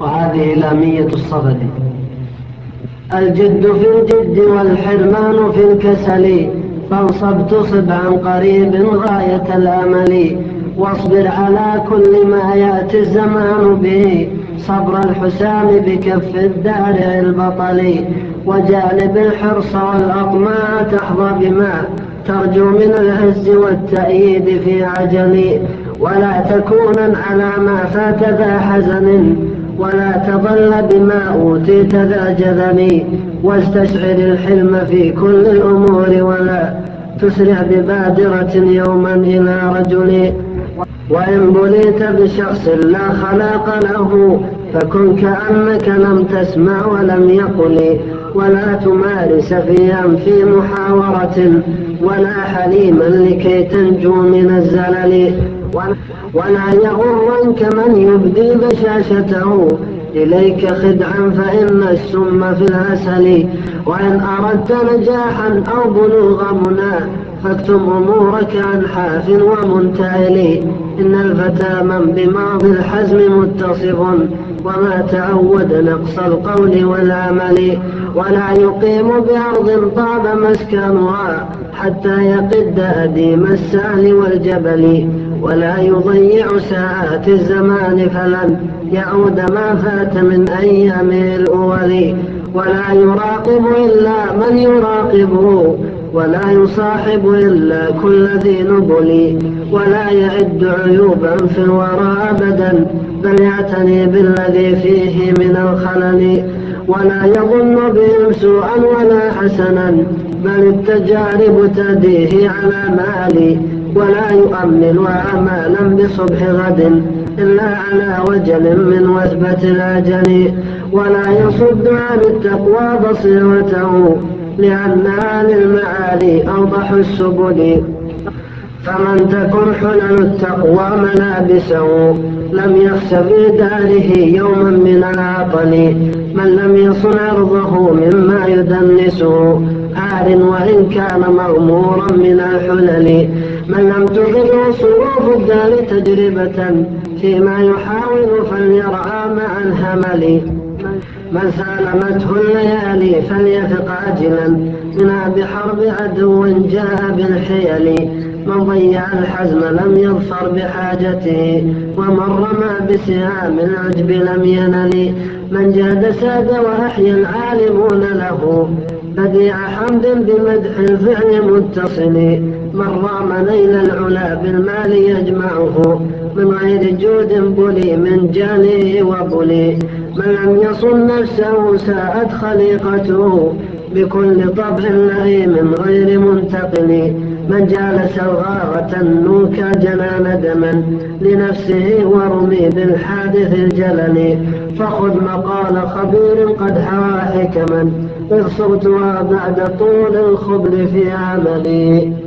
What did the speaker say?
وهذه لامية الصفد الجد في الجد والحرمان في الكسل. فانصب تصب عن قريب غاية الأمل. واصبر على كل ما يأتي الزمان به. صبر الحسام بكف الدارع البطل. وجانب الحرص والأطماع تحظى بما ترجو من العز والتأييد في عجل. ولا تكونن على ما فات ذا حزن. ولا تظل بما أوتيت ذا جذل واستشعر الحلم في كل الأمور ولا تسرع ببادرة يوما إلى رجل. وإن بليت بشخص لا خلاق له فكن كأنك لم تسمع ولم يقل. ولا تمار سفيها في محاورة ولا حليما لكي تنجو من الزلل. ولا يغرنك من يبدي بشاشته. إليك خدعا فإن السم في العسل وإن أردت نجاحا أو بلوغ منى فاكتم أمورك عن حاف ومنتعل. إن الفتى من بماضي الحزم متصف وما تعود نقص القول والعمل. ولا يقيم بأرض طاب مسكنها حتى يقد أديم السهل والجبل. ولا يضيع ساعات الزمان فلن يعود ما فات من أيامه الأول. ولا يراقب إلا من يراقبه ولا يصاحب إلا كل ذي نبل. ولا يعد عيوبا في الورى أبدا بل يعتني بالذي فيه من الخلل. ولا يظن بهم سوءا ولا حسنا بل التجارب تديه على مالي. ولا يؤمن أمالا بصبح غد إلا على وجل من وثبة الأجل. ولا يصد عن التقوى بصيرته لأنها للمعالي أوضح السبل. فمن تكن حلل التقوى ملابسه لم يخش في داره يوما من العطل. من لم يصن عرضه مما يدنسه عار وإن كان مغمورا من الحلل من لم تغره صروف الدار تجربة فيما يحاول فليرعى مع الهمل. من سالمته الليالي فليثق عاجلا منها بحرب عدو جاء بالحيل. من ضيع الحزم لم يظفر بحاجته ومن رمى بسهام العجب لم ينل من جاد ساد وأحيا العالمون له بديع حمد بمدح الفعل متصل. من رام نيل العلا بالمال يجمعه من غير جود بلي من جاله وبلي. من لم يصن نفسه ساءت خليقته بكل طبع لئيم غير منتقل. من جالس الغارة النوكا جنى ندما لنفسه ورمي بالحادث الجلل. فخذ مقال خبير قد حوى حكما اغصرتها بعد طول الخبر في عملي.